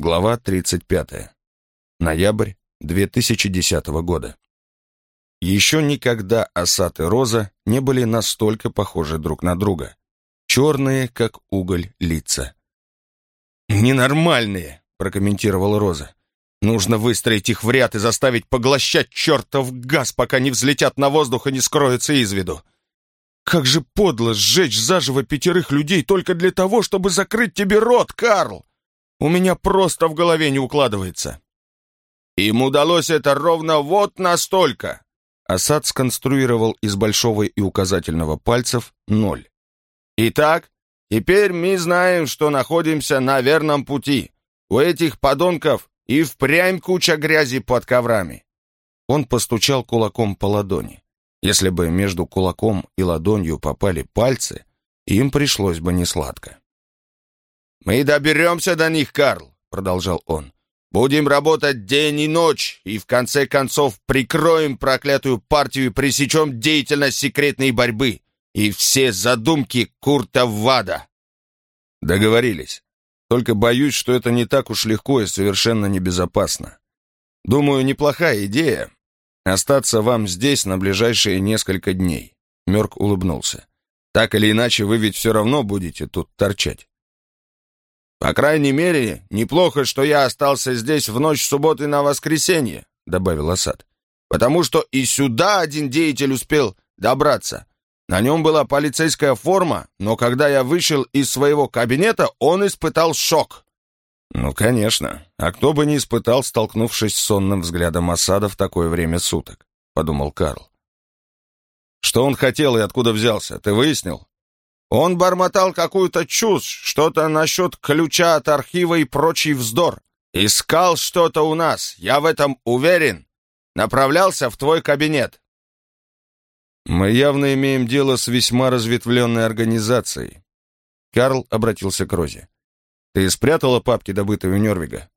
Глава 35. Ноябрь 2010 года. Еще никогда Асад и Роза не были настолько похожи друг на друга. Черные, как уголь, лица. «Ненормальные», — прокомментировала Роза. «Нужно выстроить их в ряд и заставить поглощать чертов газ, пока не взлетят на воздух и не скроются из виду. Как же подло сжечь заживо пятерых людей только для того, чтобы закрыть тебе рот, Карл!» У меня просто в голове не укладывается. Им удалось это ровно вот настолько. Асад сконструировал из большого и указательного пальцев ноль. Итак, теперь мы знаем, что находимся на верном пути. У этих подонков и впрямь куча грязи под коврами. Он постучал кулаком по ладони. Если бы между кулаком и ладонью попали пальцы, им пришлось бы несладко. «Мы доберемся до них, Карл», — продолжал он. «Будем работать день и ночь, и в конце концов прикроем проклятую партию и пресечем деятельность секретной борьбы и все задумки Курта Вада». Договорились. Только боюсь, что это не так уж легко и совершенно небезопасно. Думаю, неплохая идея остаться вам здесь на ближайшие несколько дней. Мерк улыбнулся. Так или иначе, вы ведь все равно будете тут торчать. «По крайней мере, неплохо, что я остался здесь в ночь субботы на воскресенье», — добавил Асад. «Потому что и сюда один деятель успел добраться. На нем была полицейская форма, но когда я вышел из своего кабинета, он испытал шок». «Ну, конечно. А кто бы не испытал, столкнувшись с сонным взглядом Асада в такое время суток», — подумал Карл. «Что он хотел и откуда взялся, ты выяснил?» Он бормотал какую-то чушь, что-то насчет ключа от архива и прочий вздор. Искал что-то у нас, я в этом уверен. Направлялся в твой кабинет. Мы явно имеем дело с весьма разветвленной организацией. Карл обратился к Розе. Ты спрятала папки, добытые у Нервига?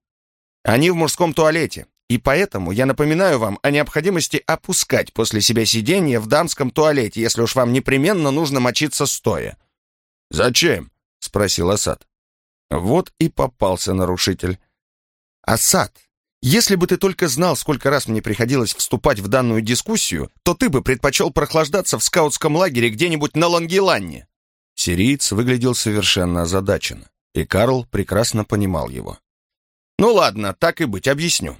Они в мужском туалете. И поэтому я напоминаю вам о необходимости опускать после себя сиденье в дамском туалете, если уж вам непременно нужно мочиться стоя. «Зачем?» — спросил Асад. Вот и попался нарушитель. «Асад, если бы ты только знал, сколько раз мне приходилось вступать в данную дискуссию, то ты бы предпочел прохлаждаться в скаутском лагере где-нибудь на Лангеланне». Сириец выглядел совершенно озадаченно, и Карл прекрасно понимал его. «Ну ладно, так и быть, объясню.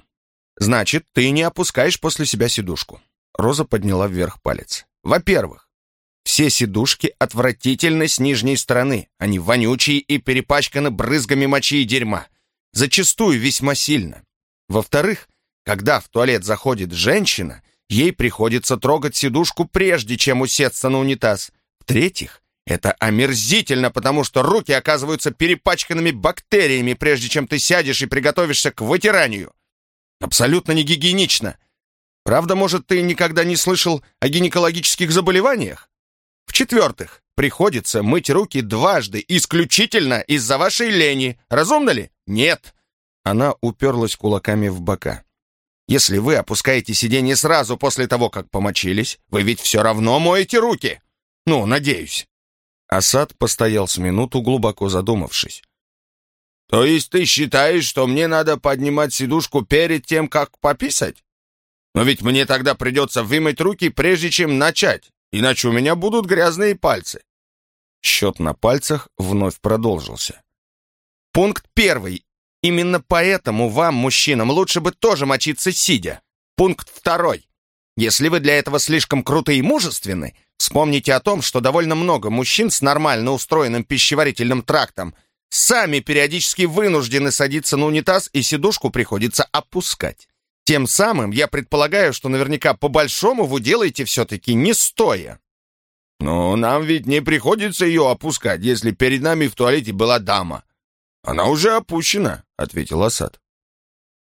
Значит, ты не опускаешь после себя сидушку. Роза подняла вверх палец. Во-первых, все сидушки отвратительны с нижней стороны. Они вонючие и перепачканы брызгами мочи и дерьма. Зачастую весьма сильно. Во-вторых, когда в туалет заходит женщина, ей приходится трогать сидушку прежде, чем усесться на унитаз. В-третьих, это омерзительно, потому что руки оказываются перепачканными бактериями, прежде чем ты сядешь и приготовишься к вытиранию. Абсолютно не гигиенично. Правда, может, ты никогда не слышал о гинекологических заболеваниях? В-четвертых, приходится мыть руки дважды, исключительно из-за вашей лени. Разумно ли? Нет. Она уперлась кулаками в бока. Если вы опускаете сиденье сразу после того, как помочились, вы ведь все равно моете руки. Ну, надеюсь. Асад постоял с минуту, глубоко задумавшись. «То есть ты считаешь, что мне надо поднимать сидушку перед тем, как пописать? Но ведь мне тогда придется вымыть руки, прежде чем начать, иначе у меня будут грязные пальцы». Счет на пальцах вновь продолжился. Пункт первый. Именно поэтому вам, мужчинам, лучше бы тоже мочиться сидя. Пункт второй. Если вы для этого слишком круты и мужественны, вспомните о том, что довольно много мужчин с нормально устроенным пищеварительным трактом – сами периодически вынуждены садиться на унитаз, и сидушку приходится опускать. Тем самым я предполагаю, что наверняка по-большому вы делаете все-таки не стоя. Но нам ведь не приходится ее опускать, если перед нами в туалете была дама. Она уже опущена, ответил Асад.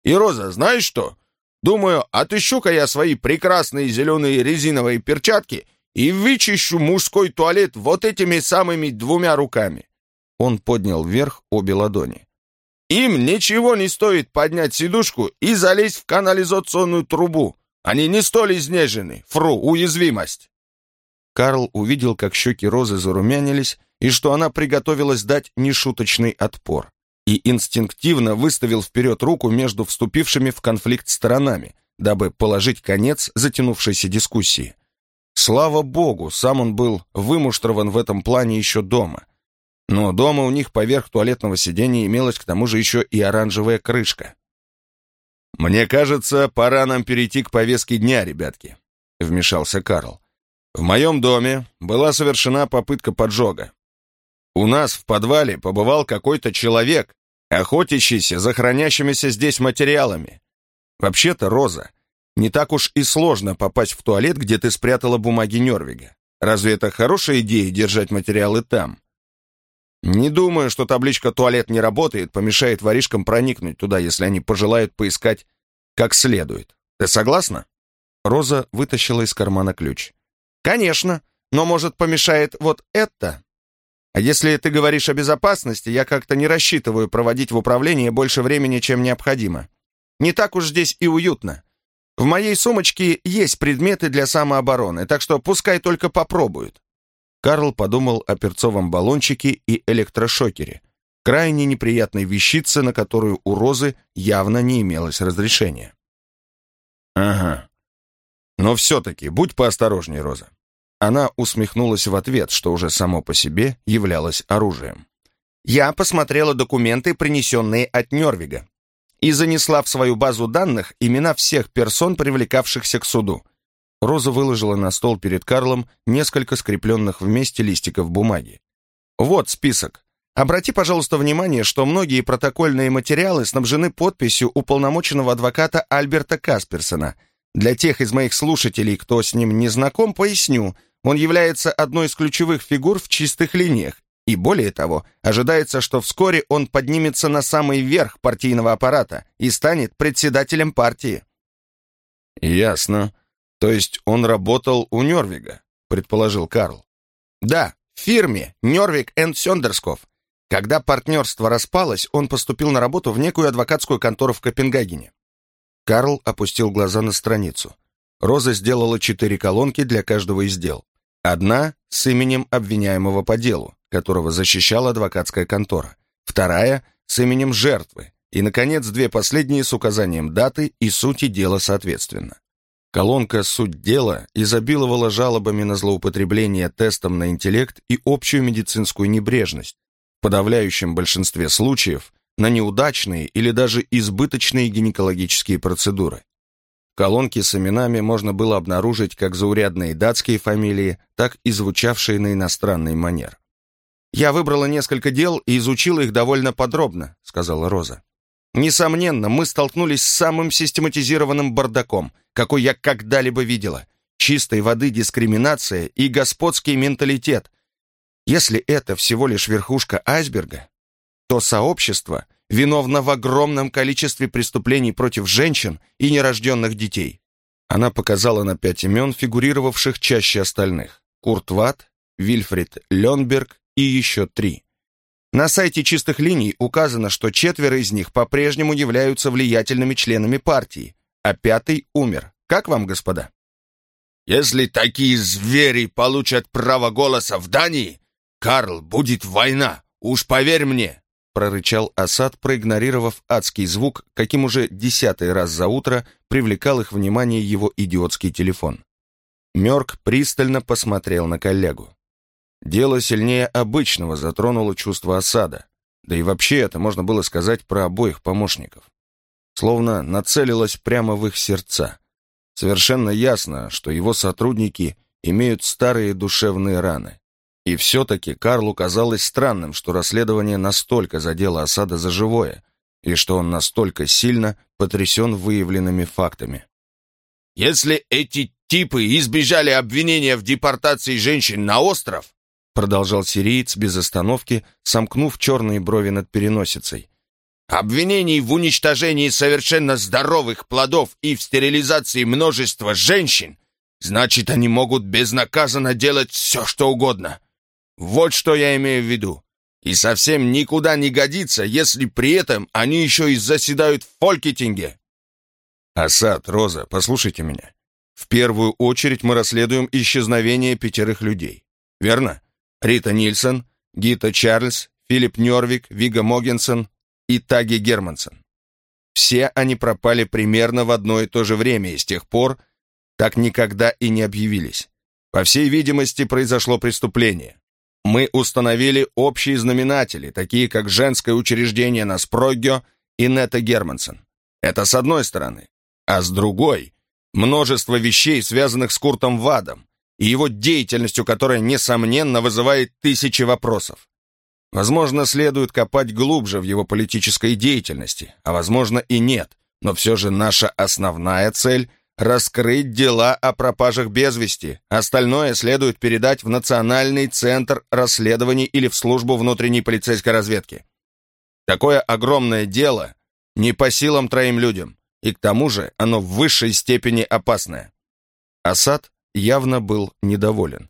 И, Роза, знаешь что? Думаю, отыщу-ка я свои прекрасные зеленые резиновые перчатки и вычищу мужской туалет вот этими самыми двумя руками. Он поднял вверх обе ладони. «Им ничего не стоит поднять сидушку и залезть в канализационную трубу. Они не столь изнежены. Фру, уязвимость!» Карл увидел, как щеки Розы зарумянились, и что она приготовилась дать нешуточный отпор. и инстинктивно выставил вперед руку между вступившими в конфликт сторонами, дабы положить конец затянувшейся дискуссии. Слава богу, сам он был вымуштрован в этом плане еще дома. Но дома у них поверх туалетного сиденья имелась к тому же еще и оранжевая крышка. «Мне кажется, пора нам перейти к повестке дня, ребятки», — вмешался Карл. «В моем доме была совершена попытка поджога. У нас в подвале побывал какой-то человек, охотящийся за хранящимися здесь материалами. Вообще-то, Роза, не так уж и сложно попасть в туалет, где ты спрятала бумаги Нервига. Разве это хорошая идея держать материалы там? Не думаю, что табличка «туалет не работает» помешает воришкам проникнуть туда, если они пожелают поискать как следует. Ты согласна? Роза вытащила из кармана ключ. Конечно, но может помешает вот это? А если ты говоришь о безопасности, я как-то не рассчитываю проводить в управлении больше времени, чем необходимо. Не так уж здесь и уютно. В моей сумочке есть предметы для самообороны, так что пускай только попробуют». Карл подумал о перцовом баллончике и электрошокере, крайне неприятной вещице, на которую у Розы явно не имелось разрешения. «Ага. Но все-таки будь поосторожней, Роза. Она усмехнулась в ответ, что уже само по себе являлось оружием. «Я посмотрела документы, принесенные от Нервига, и занесла в свою базу данных имена всех персон, привлекавшихся к суду». Роза выложила на стол перед Карлом несколько скрепленных вместе листиков бумаги. «Вот список. Обрати, пожалуйста, внимание, что многие протокольные материалы снабжены подписью уполномоченного адвоката Альберта Касперсона. Для тех из моих слушателей, кто с ним не знаком, поясню – он является одной из ключевых фигур в чистых линиях, и более того, ожидается, что вскоре он поднимется на самый верх партийного аппарата и станет председателем партии. «Ясно. То есть он работал у Нервига», — предположил Карл. «Да, в фирме Нервиг энд Сёндерсков. Когда партнерство распалось, он поступил на работу в некую адвокатскую контору в Копенгагене». Карл опустил глаза на страницу. Роза сделала четыре колонки для каждого из дел. Одна с именем обвиняемого по делу, которого защищала адвокатская контора. Вторая с именем жертвы. И, наконец, две последние с указанием даты и сути дела соответственно. Колонка «Суть дела» изобиловала жалобами на злоупотребление тестом на интеллект и общую медицинскую небрежность, в подавляющем большинстве случаев на неудачные или даже избыточные гинекологические процедуры колонке с именами можно было обнаружить как заурядные датские фамилии, так и звучавшие на иностранный манер. «Я выбрала несколько дел и изучила их довольно подробно», — сказала Роза. «Несомненно, мы столкнулись с самым систематизированным бардаком, какой я когда-либо видела. Чистой воды дискриминация и господский менталитет. Если это всего лишь верхушка айсберга, то сообщество — виновна в огромном количестве преступлений против женщин и нерожденных детей. Она показала на пять имен, фигурировавших чаще остальных. Курт Ватт, Вильфрид Ленберг и еще три. На сайте «Чистых линий» указано, что четверо из них по-прежнему являются влиятельными членами партии, а пятый умер. Как вам, господа? Если такие звери получат право голоса в Дании, Карл, будет война, уж поверь мне прорычал Асад, проигнорировав адский звук, каким уже десятый раз за утро привлекал их внимание его идиотский телефон. Мёрк пристально посмотрел на коллегу. Дело сильнее обычного затронуло чувство осада, да и вообще это можно было сказать про обоих помощников. Словно нацелилось прямо в их сердца. Совершенно ясно, что его сотрудники имеют старые душевные раны. И все-таки Карлу казалось странным, что расследование настолько задело осада за живое, и что он настолько сильно потрясен выявленными фактами. «Если эти типы избежали обвинения в депортации женщин на остров», продолжал сириец без остановки, сомкнув черные брови над переносицей, обвинений в уничтожении совершенно здоровых плодов и в стерилизации множества женщин, значит, они могут безнаказанно делать все, что угодно. Вот что я имею в виду. И совсем никуда не годится, если при этом они еще и заседают в Фолькетинге. Асад, Роза, послушайте меня. В первую очередь мы расследуем исчезновение пятерых людей. Верно? Рита Нильсон, Гита Чарльз, Филипп Нервик, Вига Могенсон. И Таги Германсон. Все они пропали примерно в одно и то же время и с тех пор так никогда и не объявились. По всей видимости, произошло преступление. Мы установили общие знаменатели, такие как женское учреждение на Спроггё и Нета Германсон. Это с одной стороны. А с другой – множество вещей, связанных с Куртом Вадом и его деятельностью, которая, несомненно, вызывает тысячи вопросов. Возможно, следует копать глубже в его политической деятельности, а возможно и нет, но все же наша основная цель – раскрыть дела о пропажах без вести, остальное следует передать в Национальный центр расследований или в службу внутренней полицейской разведки. Такое огромное дело не по силам троим людям, и к тому же оно в высшей степени опасное. Асад явно был недоволен.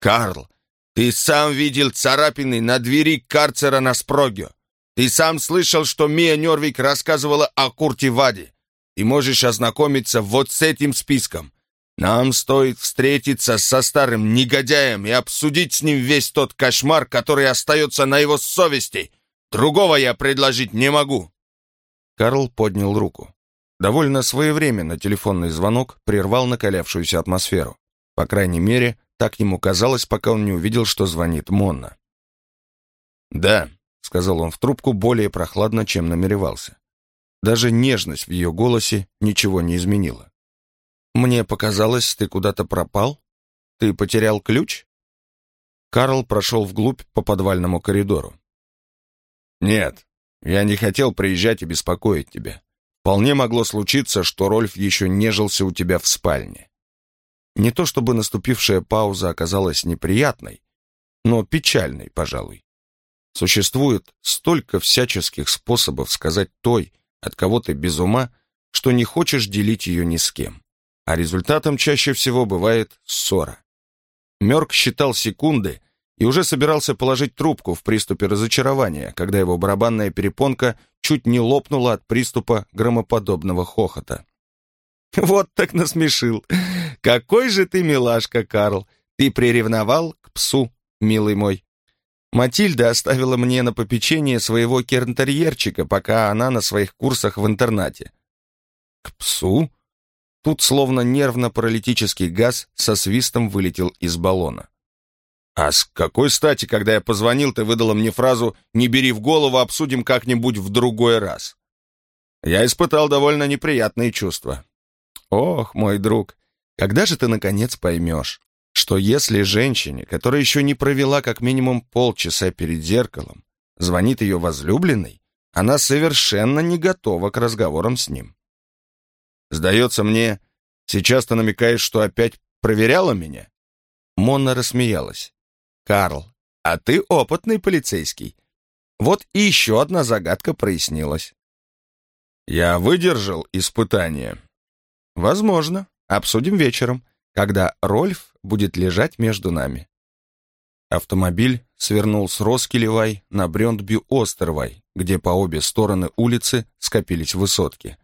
«Карл, ты сам видел царапины на двери карцера на Спрогио. Ты сам слышал, что Мия Нервик рассказывала о Курте Ваде. И можешь ознакомиться вот с этим списком. Нам стоит встретиться со старым негодяем и обсудить с ним весь тот кошмар, который остается на его совести. Другого я предложить не могу». Карл поднял руку. Довольно своевременно телефонный звонок прервал накалявшуюся атмосферу. По крайней мере, так ему казалось, пока он не увидел, что звонит Монна. «Да», — сказал он в трубку более прохладно, чем намеревался. Даже нежность в ее голосе ничего не изменила. «Мне показалось, ты куда-то пропал? Ты потерял ключ?» Карл прошел вглубь по подвальному коридору. «Нет, я не хотел приезжать и беспокоить тебя. Вполне могло случиться, что Рольф еще нежился у тебя в спальне. Не то чтобы наступившая пауза оказалась неприятной, но печальной, пожалуй. Существует столько всяческих способов сказать той, от кого ты без ума, что не хочешь делить ее ни с кем. А результатом чаще всего бывает ссора. Мёрк считал секунды и уже собирался положить трубку в приступе разочарования, когда его барабанная перепонка чуть не лопнула от приступа громоподобного хохота. «Вот так насмешил! Какой же ты милашка, Карл! Ты приревновал к псу, милый мой!» Матильда оставила мне на попечение своего кернтерьерчика, пока она на своих курсах в интернате. «К псу?» Тут словно нервно-паралитический газ со свистом вылетел из баллона. «А с какой стати, когда я позвонил, ты выдала мне фразу «не бери в голову, обсудим как-нибудь в другой раз»?» Я испытал довольно неприятные чувства. Ох, мой друг, когда же ты, наконец, поймешь, что если женщине, которая еще не провела как минимум полчаса перед зеркалом, звонит ее возлюбленный, она совершенно не готова к разговорам с ним. Сдается мне, сейчас ты намекаешь, что опять проверяла меня? Монна рассмеялась. «Карл, а ты опытный полицейский. Вот и еще одна загадка прояснилась». «Я выдержал испытание», Возможно. Обсудим вечером, когда Рольф будет лежать между нами. Автомобиль свернул с Роскелевай на Брёндбю-Остервай, где по обе стороны улицы скопились высотки.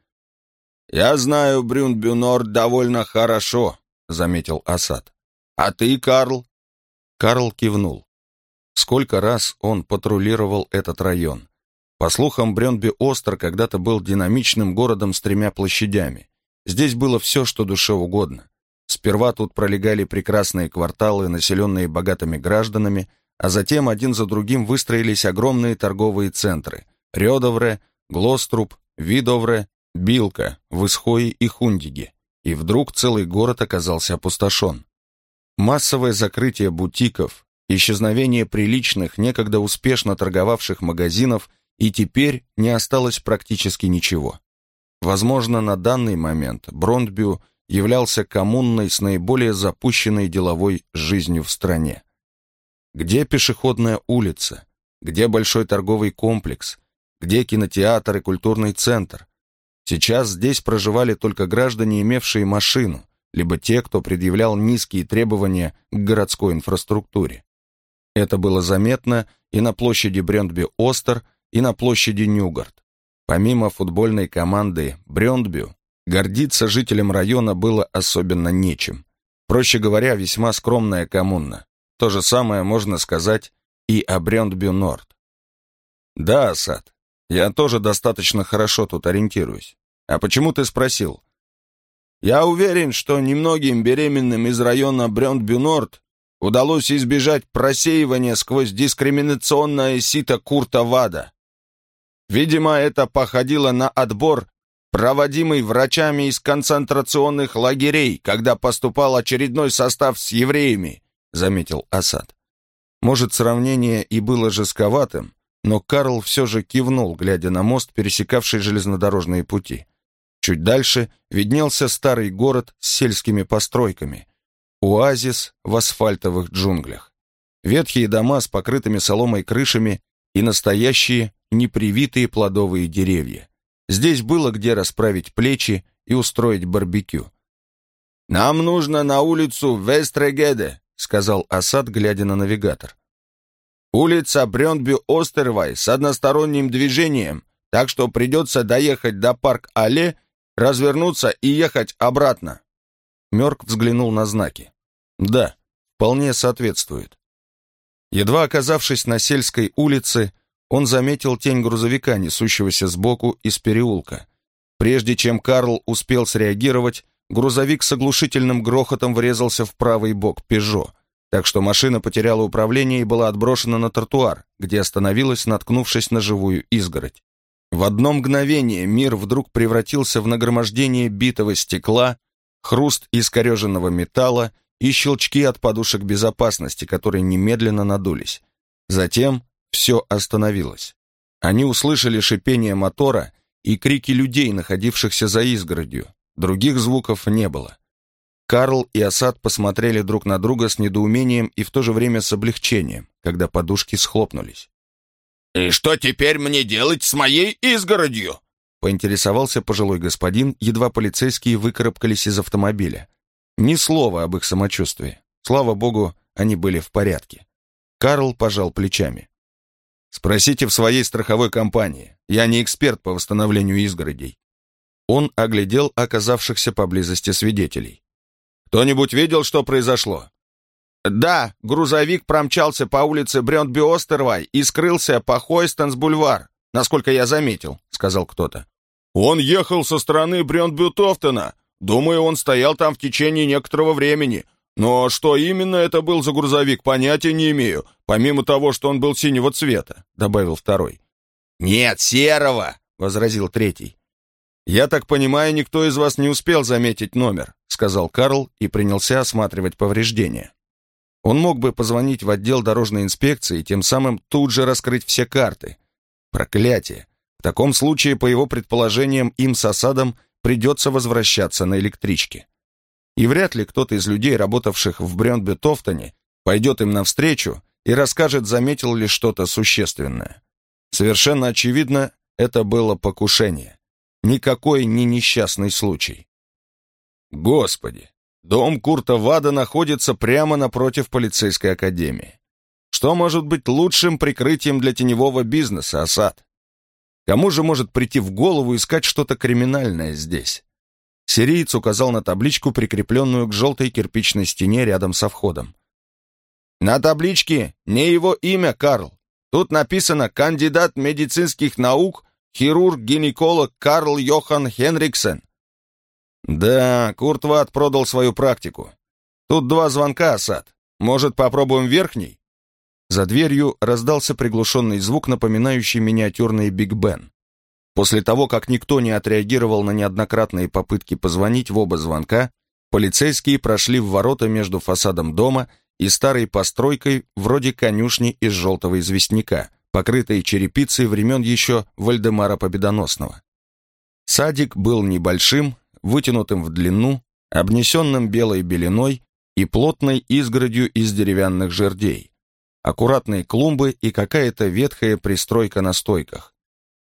«Я знаю Брюндбю-Норд довольно хорошо», — заметил Асад. «А ты, Карл?» Карл кивнул. Сколько раз он патрулировал этот район. По слухам, Брёндби-Остер когда-то был динамичным городом с тремя площадями. Здесь было все, что душе угодно. Сперва тут пролегали прекрасные кварталы, населенные богатыми гражданами, а затем один за другим выстроились огромные торговые центры – Рёдовре, Глоструб, Видовре, Билка, Высхои и Хундиги. И вдруг целый город оказался опустошен. Массовое закрытие бутиков, исчезновение приличных, некогда успешно торговавших магазинов, и теперь не осталось практически ничего. Возможно, на данный момент Брондбю являлся коммунной с наиболее запущенной деловой жизнью в стране. Где пешеходная улица? Где большой торговый комплекс? Где кинотеатр и культурный центр? Сейчас здесь проживали только граждане, имевшие машину, либо те, кто предъявлял низкие требования к городской инфраструктуре. Это было заметно и на площади Брёндби-Остер, и на площади Ньюгард. Помимо футбольной команды Брёндбю, гордиться жителям района было особенно нечем. Проще говоря, весьма скромная коммуна. То же самое можно сказать и о Брёндбю-Норд. Да, Асад, Я тоже достаточно хорошо тут ориентируюсь. А почему ты спросил? Я уверен, что немногим беременным из района Брёнд-Бюнорд удалось избежать просеивания сквозь дискриминационное сито Курта Вада. Видимо, это походило на отбор, проводимый врачами из концентрационных лагерей, когда поступал очередной состав с евреями, заметил Асад. Может, сравнение и было жестковатым, но Карл все же кивнул, глядя на мост, пересекавший железнодорожные пути. Чуть дальше виднелся старый город с сельскими постройками. Оазис в асфальтовых джунглях. Ветхие дома с покрытыми соломой крышами и настоящие непривитые плодовые деревья. Здесь было где расправить плечи и устроить барбекю. «Нам нужно на улицу Вестрегеде», — сказал Асад, глядя на навигатор. «Улица Брёндбю-Остервай с односторонним движением, так что придется доехать до парк-алле, развернуться и ехать обратно». Мёрк взглянул на знаки. «Да, вполне соответствует». Едва оказавшись на сельской улице, он заметил тень грузовика, несущегося сбоку из переулка. Прежде чем Карл успел среагировать, грузовик с оглушительным грохотом врезался в правый бок «Пежо», так что машина потеряла управление и была отброшена на тротуар, где остановилась, наткнувшись на живую изгородь. В одно мгновение мир вдруг превратился в нагромождение битого стекла, хруст искореженного металла и щелчки от подушек безопасности, которые немедленно надулись. Затем все остановилось. Они услышали шипение мотора и крики людей, находившихся за изгородью. Других звуков не было. Карл и Асад посмотрели друг на друга с недоумением и в то же время с облегчением, когда подушки схлопнулись. «И что теперь мне делать с моей изгородью?» поинтересовался пожилой господин, едва полицейские выкарабкались из автомобиля. Ни слова об их самочувствии. Слава богу, они были в порядке. Карл пожал плечами. Спросите в своей страховой компании. Я не эксперт по восстановлению изгородей. Он оглядел оказавшихся поблизости свидетелей. Кто-нибудь видел, что произошло? Да, грузовик промчался по улице Брёндби-Остервай и скрылся по Хойстенс-бульвар, насколько я заметил, сказал кто-то. Он ехал со стороны Брёндбю-Тофтона. Думаю, он стоял там в течение некоторого времени. Но что именно это был за грузовик, понятия не имею, помимо того, что он был синего цвета», — добавил второй. «Нет, серого», — возразил третий. «Я так понимаю, никто из вас не успел заметить номер», — сказал Карл и принялся осматривать повреждения. Он мог бы позвонить в отдел дорожной инспекции и тем самым тут же раскрыть все карты. Проклятие! В таком случае, по его предположениям, им с осадом придется возвращаться на электричке и вряд ли кто-то из людей, работавших в Брёндбе-Тофтоне, пойдет им навстречу и расскажет, заметил ли что-то существенное. Совершенно очевидно, это было покушение. Никакой не несчастный случай. Господи, дом Курта Вада находится прямо напротив полицейской академии. Что может быть лучшим прикрытием для теневого бизнеса, Асад? Кому же может прийти в голову искать что-то криминальное здесь? Сириец указал на табличку, прикрепленную к желтой кирпичной стене рядом со входом. «На табличке не его имя, Карл. Тут написано «Кандидат медицинских наук, хирург-гинеколог Карл Йохан Хенриксен». «Да, Курт Ватт продал свою практику. Тут два звонка, Асад. Может, попробуем верхний?» За дверью раздался приглушенный звук, напоминающий миниатюрный Биг Бен. После того, как никто не отреагировал на неоднократные попытки позвонить в оба звонка, полицейские прошли в ворота между фасадом дома и старой постройкой вроде конюшни из желтого известняка, покрытой черепицей времен еще Вальдемара Победоносного. Садик был небольшим, вытянутым в длину, обнесенным белой беленой и плотной изгородью из деревянных жердей, аккуратные клумбы и какая-то ветхая пристройка на стойках.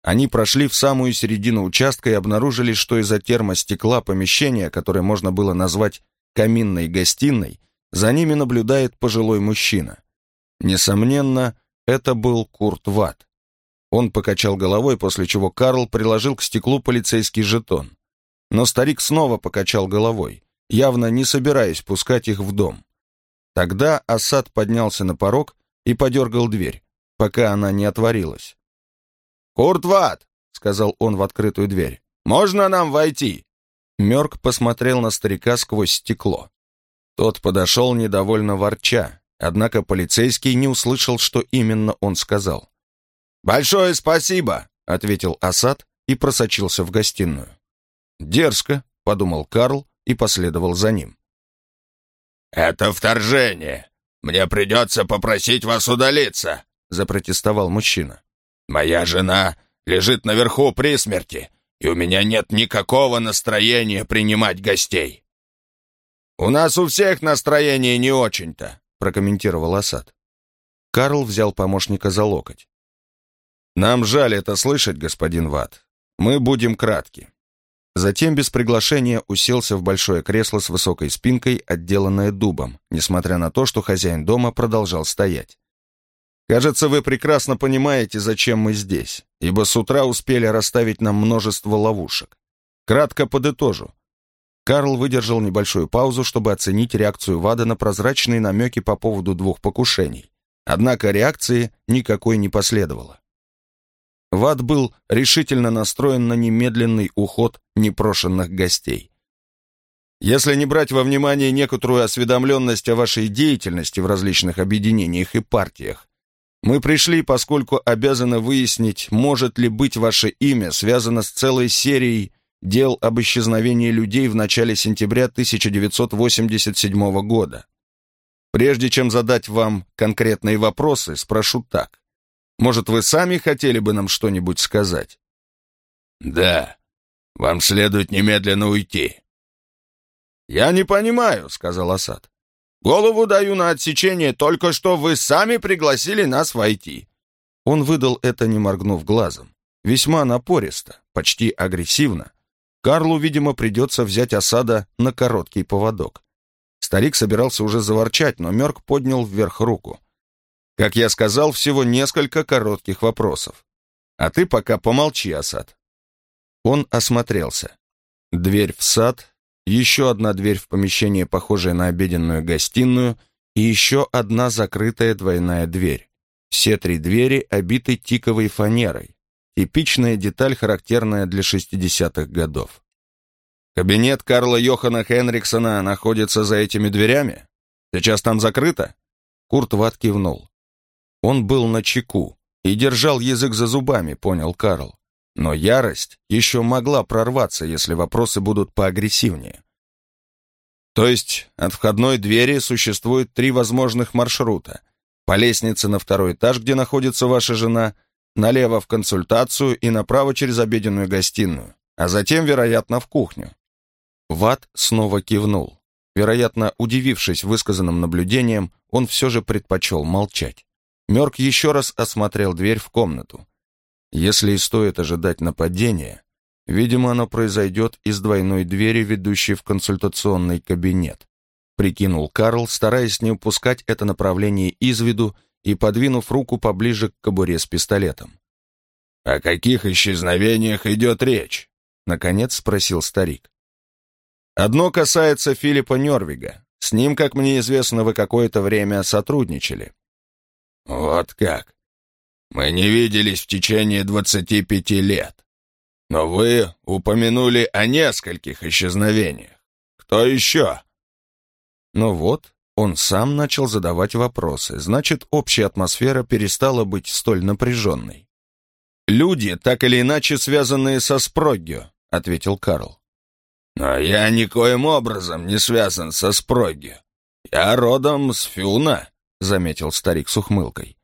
Они прошли в самую середину участка и обнаружили, что из-за термостекла помещения, которое можно было назвать каминной гостиной, за ними наблюдает пожилой мужчина. Несомненно, это был Курт Ватт. Он покачал головой, после чего Карл приложил к стеклу полицейский жетон. Но старик снова покачал головой, явно не собираясь пускать их в дом. Тогда Асад поднялся на порог и подергал дверь, пока она не отворилась. «Куртват!» — сказал он в открытую дверь. «Можно нам войти?» Мёрк посмотрел на старика сквозь стекло. Тот подошел недовольно ворча, однако полицейский не услышал, что именно он сказал. «Большое спасибо!» — ответил Асад и просочился в гостиную. «Дерзко», — подумал Карл и последовал за ним. «Это вторжение. Мне придется попросить вас удалиться», — запротестовал мужчина. «Моя жена лежит наверху при смерти, и у меня нет никакого настроения принимать гостей». «У нас у всех настроение не очень-то», — прокомментировал Асад. Карл взял помощника за локоть. «Нам жаль это слышать, господин Ват. Мы будем кратки». Затем без приглашения уселся в большое кресло с высокой спинкой, отделанное дубом, несмотря на то, что хозяин дома продолжал стоять. «Кажется, вы прекрасно понимаете, зачем мы здесь, ибо с утра успели расставить нам множество ловушек. Кратко подытожу. Карл выдержал небольшую паузу, чтобы оценить реакцию Вада на прозрачные намеки по поводу двух покушений. Однако реакции никакой не последовало. Вад был решительно настроен на немедленный уход непрошенных гостей. Если не брать во внимание некоторую осведомленность о вашей деятельности в различных объединениях и партиях, мы пришли, поскольку обязаны выяснить, может ли быть ваше имя связано с целой серией дел об исчезновении людей в начале сентября 1987 года. Прежде чем задать вам конкретные вопросы, спрошу так. Может, вы сами хотели бы нам что-нибудь сказать? Да. Вам следует немедленно уйти. Я не понимаю, сказал Асад. Голову даю на отсечение, только что вы сами пригласили нас войти. Он выдал это, не моргнув глазом. Весьма напористо, почти агрессивно, Карлу, видимо, придется взять осада на короткий поводок. Старик собирался уже заворчать, но Мерк поднял вверх руку. Как я сказал, всего несколько коротких вопросов. А ты пока помолчи, Асад. Он осмотрелся. Дверь в сад, еще одна дверь в помещение, похожее на обеденную гостиную, и еще одна закрытая двойная дверь. Все три двери обиты тиковой фанерой. Типичная деталь, характерная для 60-х годов. Кабинет Карла Йохана Хенриксона находится за этими дверями? Сейчас там закрыто? Курт Ват кивнул. Он был на чеку и держал язык за зубами, понял Карл. Но ярость еще могла прорваться, если вопросы будут поагрессивнее. То есть от входной двери существует три возможных маршрута. По лестнице на второй этаж, где находится ваша жена – налево в консультацию и направо через обеденную гостиную, а затем, вероятно, в кухню. Ват снова кивнул. Вероятно, удивившись высказанным наблюдением, он все же предпочел молчать. Мерк еще раз осмотрел дверь в комнату. Если и стоит ожидать нападения, видимо, оно произойдет из двойной двери, ведущей в консультационный кабинет. Прикинул Карл, стараясь не упускать это направление из виду и подвинув руку поближе к кобуре с пистолетом. «О каких исчезновениях идет речь?» — наконец спросил старик. «Одно касается Филиппа Нервига. С ним, как мне известно, вы какое-то время сотрудничали». «Вот как. Мы не виделись в течение двадцати пяти лет. Но вы упомянули о нескольких исчезновениях. Кто еще?» «Ну вот, он сам начал задавать вопросы, значит, общая атмосфера перестала быть столь напряженной. «Люди, так или иначе связанные со Спроггио», — ответил Карл. «Но я никоим образом не связан со Спроггио. Я родом с Фюна», — заметил старик с ухмылкой.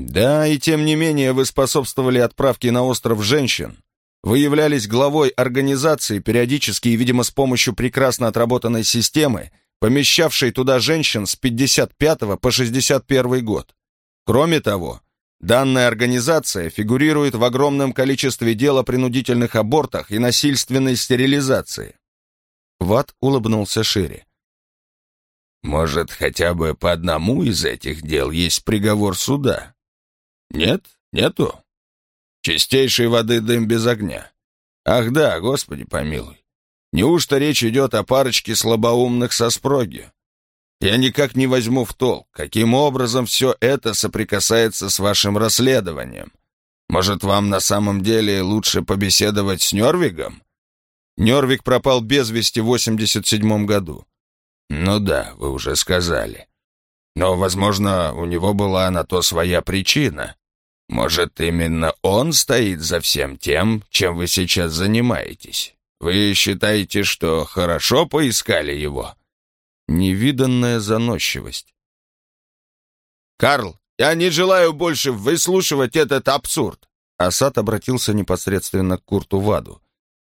«Да, и тем не менее вы способствовали отправке на остров женщин. Вы являлись главой организации, периодически и, видимо, с помощью прекрасно отработанной системы, помещавшей туда женщин с 55 по 61 год. Кроме того, данная организация фигурирует в огромном количестве дел о принудительных абортах и насильственной стерилизации. Ват улыбнулся шире. «Может, хотя бы по одному из этих дел есть приговор суда?» «Нет? Нету?» «Чистейшей воды дым без огня. Ах да, Господи помилуй. Неужто речь идет о парочке слабоумных со спроги? Я никак не возьму в толк, каким образом все это соприкасается с вашим расследованием. Может, вам на самом деле лучше побеседовать с Нервигом? Нервиг пропал без вести в 87 году. Ну да, вы уже сказали. Но, возможно, у него была на то своя причина. Может, именно он стоит за всем тем, чем вы сейчас занимаетесь? Вы считаете, что хорошо поискали его? Невиданная заносчивость. «Карл, я не желаю больше выслушивать этот абсурд!» Асад обратился непосредственно к Курту Ваду.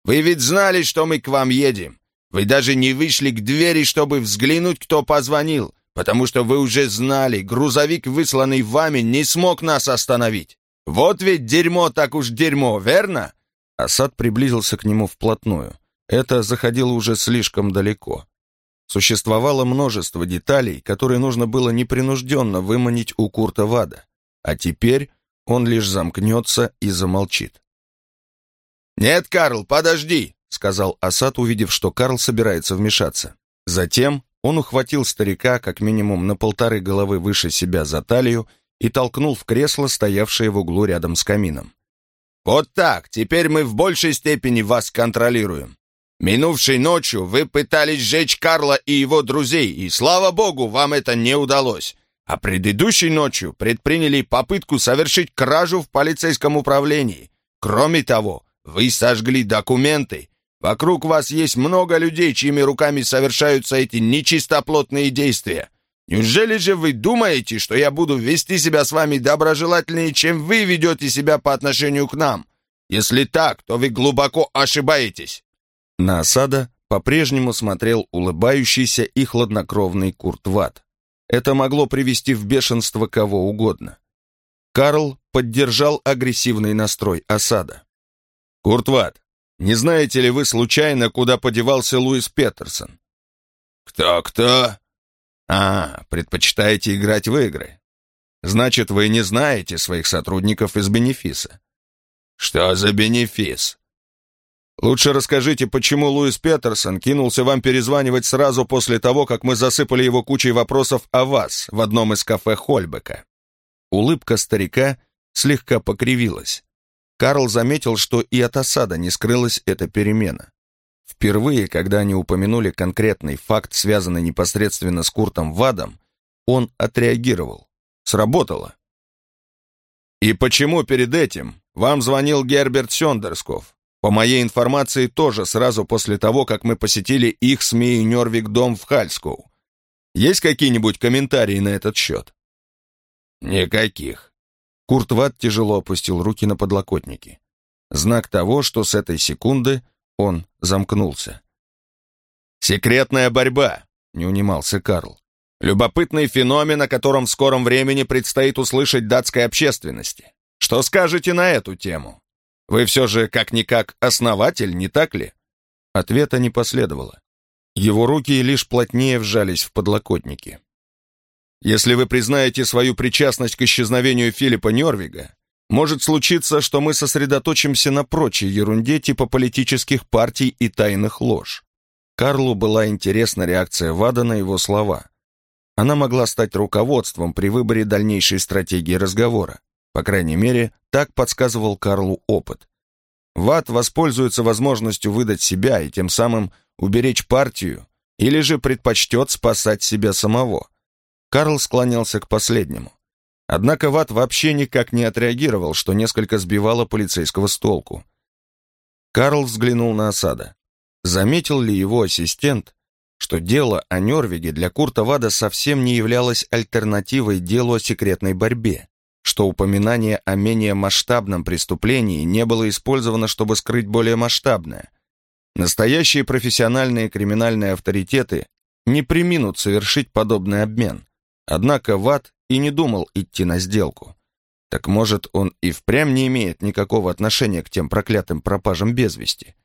«Вы ведь знали, что мы к вам едем. Вы даже не вышли к двери, чтобы взглянуть, кто позвонил потому что вы уже знали, грузовик, высланный вами, не смог нас остановить. Вот ведь дерьмо так уж дерьмо, верно?» Асад приблизился к нему вплотную. Это заходило уже слишком далеко. Существовало множество деталей, которые нужно было непринужденно выманить у Курта Вада, а теперь он лишь замкнется и замолчит. «Нет, Карл, подожди!» — сказал Асад, увидев, что Карл собирается вмешаться. Затем он ухватил старика как минимум на полторы головы выше себя за талию и толкнул в кресло, стоявшее в углу рядом с камином. «Вот так, теперь мы в большей степени вас контролируем. Минувшей ночью вы пытались сжечь Карла и его друзей, и, слава богу, вам это не удалось. А предыдущей ночью предприняли попытку совершить кражу в полицейском управлении. Кроме того, вы сожгли документы, Вокруг вас есть много людей, чьими руками совершаются эти нечистоплотные действия. Неужели же вы думаете, что я буду вести себя с вами доброжелательнее, чем вы ведете себя по отношению к нам? Если так, то вы глубоко ошибаетесь». На осада по-прежнему смотрел улыбающийся и хладнокровный Курт Ват. Это могло привести в бешенство кого угодно. Карл поддержал агрессивный настрой осада. «Курт Ват, не знаете ли вы случайно, куда подевался Луис Петерсон?» «Кто-кто?» «А, предпочитаете играть в игры. Значит, вы не знаете своих сотрудников из бенефиса». «Что за бенефис?» «Лучше расскажите, почему Луис Петерсон кинулся вам перезванивать сразу после того, как мы засыпали его кучей вопросов о вас в одном из кафе Хольбека». Улыбка старика слегка покривилась. Карл заметил, что и от осада не скрылась эта перемена. Впервые, когда они упомянули конкретный факт, связанный непосредственно с Куртом Вадом, он отреагировал. Сработало. «И почему перед этим вам звонил Герберт Сёндерсков? По моей информации, тоже сразу после того, как мы посетили их с Мией Нервик дом в Хальскоу. Есть какие-нибудь комментарии на этот счет?» «Никаких. Курт тяжело опустил руки на подлокотники. Знак того, что с этой секунды он замкнулся. «Секретная борьба», — не унимался Карл. «Любопытный феномен, о котором в скором времени предстоит услышать датской общественности. Что скажете на эту тему? Вы все же, как-никак, основатель, не так ли?» Ответа не последовало. Его руки лишь плотнее вжались в подлокотники. Если вы признаете свою причастность к исчезновению Филиппа Нервига, может случиться, что мы сосредоточимся на прочей ерунде типа политических партий и тайных лож. Карлу была интересна реакция Вада на его слова. Она могла стать руководством при выборе дальнейшей стратегии разговора. По крайней мере, так подсказывал Карлу опыт. Вад воспользуется возможностью выдать себя и тем самым уберечь партию, или же предпочтет спасать себя самого. Карл склонялся к последнему. Однако Ват вообще никак не отреагировал, что несколько сбивало полицейского с толку. Карл взглянул на осада. Заметил ли его ассистент, что дело о Нервиге для Курта Вада совсем не являлось альтернативой делу о секретной борьбе, что упоминание о менее масштабном преступлении не было использовано, чтобы скрыть более масштабное. Настоящие профессиональные криминальные авторитеты не приминут совершить подобный обмен. Однако Ват и не думал идти на сделку. Так может, он и впрямь не имеет никакого отношения к тем проклятым пропажам без вести?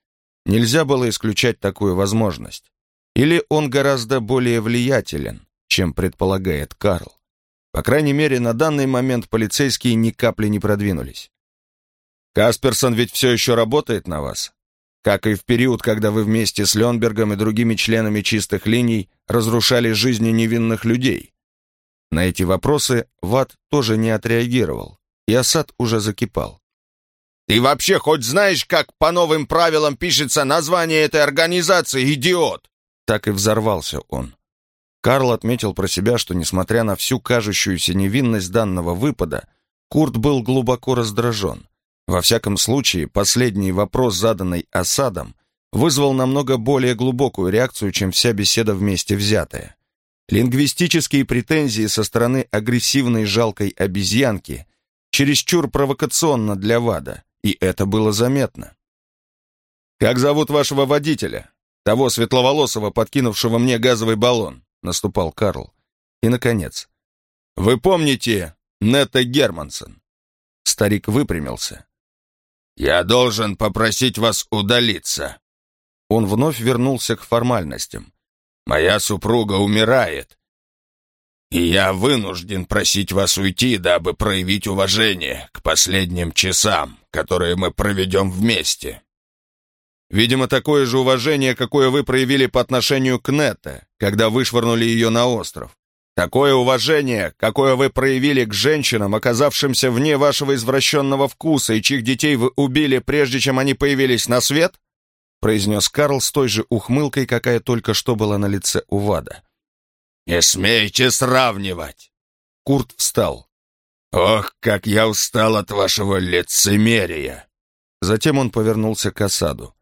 Нельзя было исключать такую возможность. Или он гораздо более влиятелен, чем предполагает Карл. По крайней мере, на данный момент полицейские ни капли не продвинулись. Касперсон ведь все еще работает на вас? Как и в период, когда вы вместе с Ленбергом и другими членами чистых линий разрушали жизни невинных людей. На эти вопросы Ват тоже не отреагировал, и осад уже закипал. Ты вообще хоть знаешь, как по новым правилам пишется название этой организации, идиот?» Так и взорвался он. Карл отметил про себя, что, несмотря на всю кажущуюся невинность данного выпада, Курт был глубоко раздражен. Во всяком случае, последний вопрос, заданный осадом, вызвал намного более глубокую реакцию, чем вся беседа вместе взятая. Лингвистические претензии со стороны агрессивной жалкой обезьянки чересчур провокационно для Вада, и это было заметно. «Как зовут вашего водителя? Того светловолосого, подкинувшего мне газовый баллон?» наступал Карл. И, наконец, «Вы помните Нетта Германсон?» Старик выпрямился. «Я должен попросить вас удалиться». Он вновь вернулся к формальностям. «Моя супруга умирает, и я вынужден просить вас уйти, дабы проявить уважение к последним часам, которые мы проведем вместе». Видимо, такое же уважение, какое вы проявили по отношению к Нетте, когда вышвырнули ее на остров. Такое уважение, какое вы проявили к женщинам, оказавшимся вне вашего извращенного вкуса и чьих детей вы убили, прежде чем они появились на свет?» Произнес Карл с той же ухмылкой, какая только что была на лице у Вада. «Не смейте сравнивать!» Курт встал. «Ох, как я устал от вашего лицемерия!» Затем он повернулся к осаду.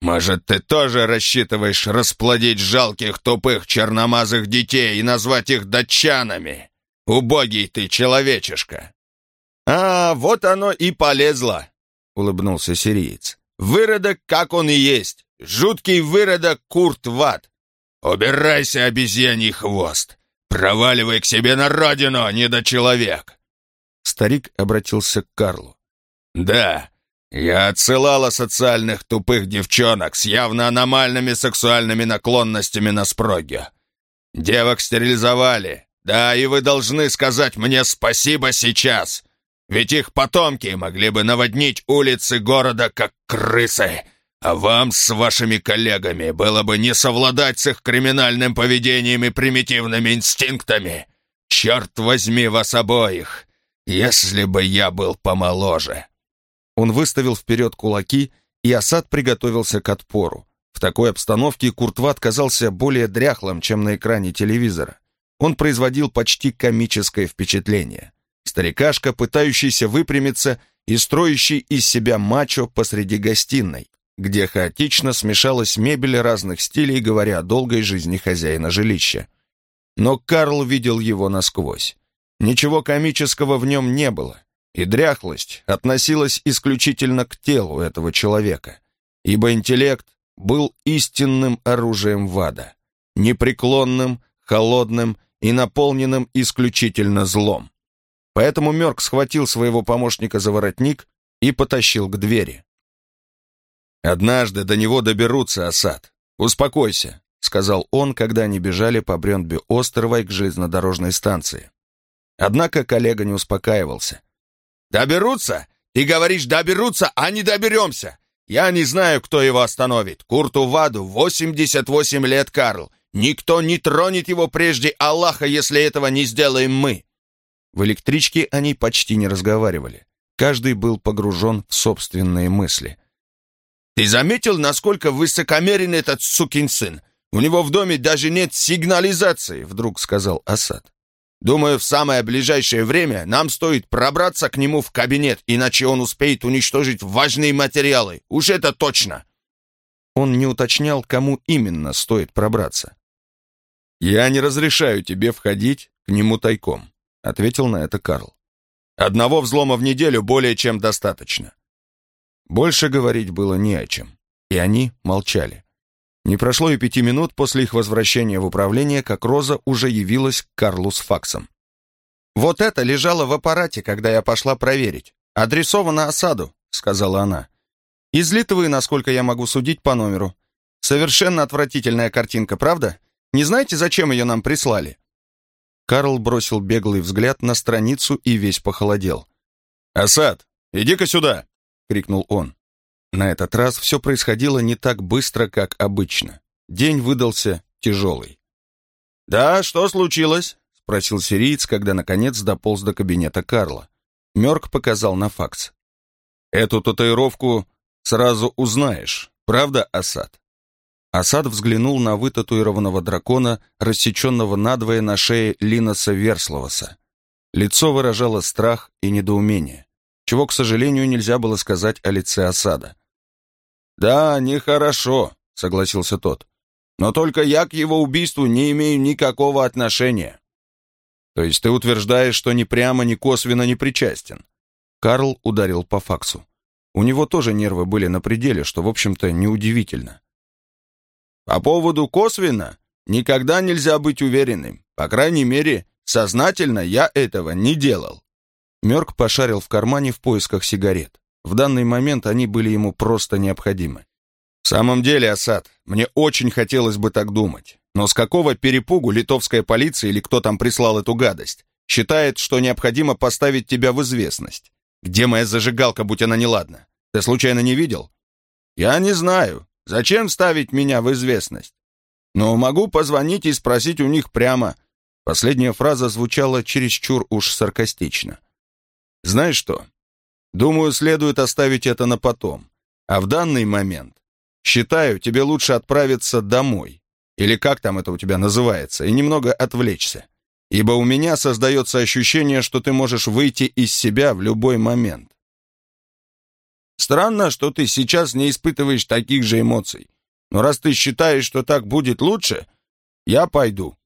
Может, ты тоже рассчитываешь расплодить жалких тупых черномазых детей и назвать их датчанами? Убогий ты человечишка!» «А, вот оно и полезло!» — улыбнулся сириец. «Выродок, как он и есть! Жуткий выродок Курт Ват! Убирайся, обезьяний хвост! Проваливай к себе на родину, недочеловек!» Старик обратился к Карлу. «Да, я отсылала социальных тупых девчонок с явно аномальными сексуальными наклонностями на спроге. Девок стерилизовали. Да, и вы должны сказать мне спасибо сейчас. Ведь их потомки могли бы наводнить улицы города, как крысы. А вам с вашими коллегами было бы не совладать с их криминальным поведением и примитивными инстинктами. Черт возьми вас обоих, если бы я был помоложе. Он выставил вперед кулаки, и Асад приготовился к отпору. В такой обстановке Куртват казался более дряхлым, чем на экране телевизора. Он производил почти комическое впечатление. Старикашка, пытающийся выпрямиться и строящий из себя мачо посреди гостиной, где хаотично смешалась мебель разных стилей, говоря о долгой жизни хозяина жилища. Но Карл видел его насквозь. Ничего комического в нем не было и дряхлость относилась исключительно к телу этого человека, ибо интеллект был истинным оружием Вада, непреклонным, холодным и наполненным исключительно злом. Поэтому Мёрк схватил своего помощника за воротник и потащил к двери. «Однажды до него доберутся, Асад. Успокойся», — сказал он, когда они бежали по Брёндби-Остервай к железнодорожной станции. Однако коллега не успокаивался. «Доберутся? Ты говоришь, доберутся, а не доберемся. Я не знаю, кто его остановит. Курту Ваду 88 лет, Карл. Никто не тронет его прежде Аллаха, если этого не сделаем мы». В электричке они почти не разговаривали. Каждый был погружен в собственные мысли. «Ты заметил, насколько высокомерен этот сукин сын? У него в доме даже нет сигнализации», — вдруг сказал Асад. Думаю, в самое ближайшее время нам стоит пробраться к нему в кабинет, иначе он успеет уничтожить важные материалы. Уж это точно!» Он не уточнял, кому именно стоит пробраться. «Я не разрешаю тебе входить к нему тайком», — ответил на это Карл. «Одного взлома в неделю более чем достаточно». Больше говорить было не о чем, и они молчали. Не прошло и пяти минут после их возвращения в управление, как Роза уже явилась к Карлу с факсом. «Вот это лежало в аппарате, когда я пошла проверить. Адресовано осаду», — сказала она. «Из Литвы, насколько я могу судить по номеру. Совершенно отвратительная картинка, правда? Не знаете, зачем ее нам прислали?» Карл бросил беглый взгляд на страницу и весь похолодел. «Асад, иди-ка сюда!» — крикнул он. На этот раз все происходило не так быстро, как обычно. День выдался тяжелый. «Да, что случилось?» — спросил сириец, когда наконец дополз до кабинета Карла. Мёрк показал на факс. Эту татуировку сразу узнаешь, правда, Асад?» Асад взглянул на вытатуированного дракона, рассеченного надвое на шее Линоса Версловаса. Лицо выражало страх и недоумение, чего, к сожалению, нельзя было сказать о лице Асада. «Да, нехорошо», — согласился тот. «Но только я к его убийству не имею никакого отношения». «То есть ты утверждаешь, что ни прямо, ни косвенно не причастен?» Карл ударил по факсу. У него тоже нервы были на пределе, что, в общем-то, неудивительно. По поводу косвенно никогда нельзя быть уверенным. По крайней мере, сознательно я этого не делал. Мёрк пошарил в кармане в поисках сигарет. В данный момент они были ему просто необходимы. В самом деле, Асад, мне очень хотелось бы так думать. Но с какого перепугу литовская полиция или кто там прислал эту гадость считает, что необходимо поставить тебя в известность? Где моя зажигалка, будь она неладна? Ты случайно не видел? Я не знаю. Зачем ставить меня в известность? Но могу позвонить и спросить у них прямо. Последняя фраза звучала чересчур уж саркастично. Знаешь что? Думаю, следует оставить это на потом. А в данный момент, считаю, тебе лучше отправиться домой. Или как там это у тебя называется, и немного отвлечься. Ибо у меня создается ощущение, что ты можешь выйти из себя в любой момент. Странно, что ты сейчас не испытываешь таких же эмоций. Но раз ты считаешь, что так будет лучше, я пойду».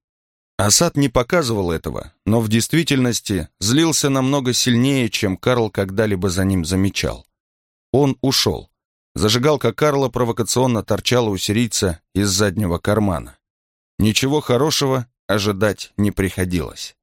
Асад не показывал этого, но в действительности злился намного сильнее, чем Карл когда-либо за ним замечал. Он ушел. Зажигалка Карла провокационно торчала у сирийца из заднего кармана. Ничего хорошего ожидать не приходилось.